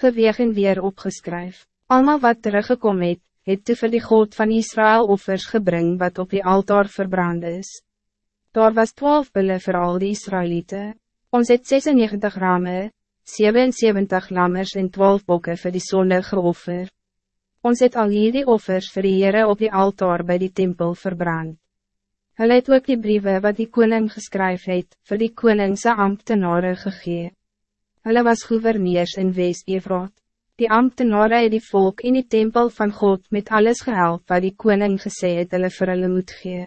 geweeg en weer opgeskryf. Almal wat teruggekom het, het toe vir die God van Israël offers gebring wat op die altaar verbrand is. Daar was twaalf bulle vir al die Israëlieten. Ons het 96 ramen, 77 lammers en 12 bokken voor die zonde geoffer. Ons het al hierdie offers vir die Heere op die altaar bij die tempel verbrand. Hulle het ook die brieven wat die koning geskryf het, vir die koningse ambtenare gegee. Hulle was gouverneurs in West-Evraat. Die ambtenare het die volk in die tempel van God met alles gehelp wat die koning gesê het hulle vir hulle moet gee.